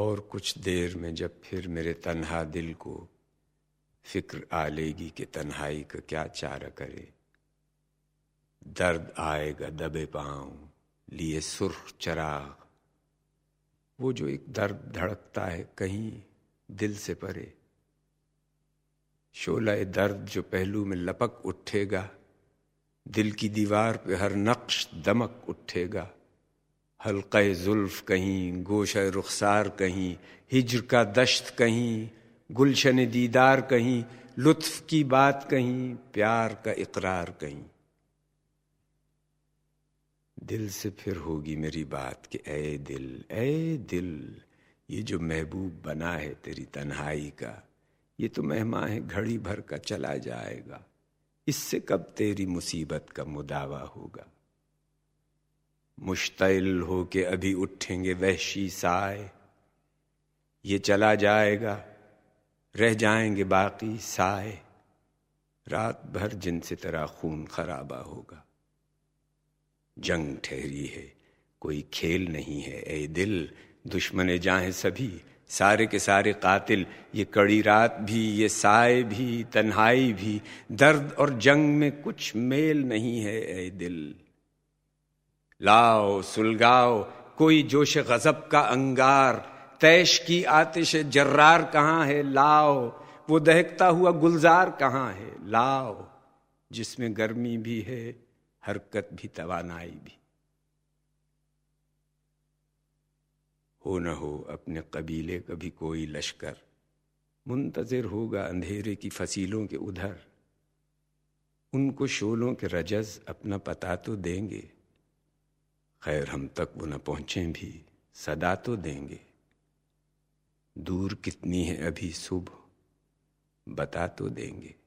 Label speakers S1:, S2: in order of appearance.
S1: اور کچھ دیر میں جب پھر میرے تنہا دل کو فکر آ لے گی کہ تنہائی کا کیا چارہ کرے، درد آئے گا دبے پاؤں، لیے سرخ چراغ۔ وہ جو ایک درد دھڑکتا ہے کہیں دل سے پرے۔ شولہ درد جو پہلو میں لپک اٹھے گا، دل کی دیوار پہ ہر نقش دمک اٹھے گا۔ حلقہ زلف کہیں، گوشہ رخسار کہیں، ہجر کا دشت کہیں، گلشن دیدار کہیں، لطف کی بات کہیں، پیار کا اقرار کہیں۔ دل سے پھر ہوگی میری بات کہ اے دل اے دل، یہ جو محبوب بنا ہے تیری تنہائی کا، یہ تو مہماں ہے، گھڑی بھر کا چلا جائے گا۔ اس سے کب تیری مصیبت کا مداوع ہوگا؟ مشتعل ہو کے ابھی اٹھیں گے وحشی سائے۔ یہ چلا جائے گا، رہ جائیں گے باقی سائے۔ رات بھر جن سے تیرا خون خرابہ ہوگا۔ جنگ ٹھہری ہے، کوئی کھیل نہیں ہے۔ اے دل، دشمن جائیں سبھی، سارے کے سارے قاتل۔ یہ کڑی رات بھی، یہ سائے بھی، تنہائی بھی۔ درد اور جنگ میں کچھ میل نہیں ہے۔ اے دل لاؤ، سلگاؤ، کوئی جوش غضب کا انگار۔ تیش کی آتش جرار کہاں ہے؟ لاؤ۔ وہ دہکتا ہوا گلزار کہاں ہے؟ لاؤ۔ جس میں گرمی بھی ہے، حرکت بھی، توانائی بھی۔ ہو نہ ہو، اپنے قبیلے کا بھی کوئی لشکر۔ منتظر ہوگا اندھیرے کی فصیلوں کے ادھر۔ ان کو شولوں کے رجز اپنا پتا تو دیں گے۔ خیر ہم تک وہ نہ پہنچیں بھی، صدا تو دیں گے۔ دور کتنی ہے ابھی صبح، بتا تو دیں گے۔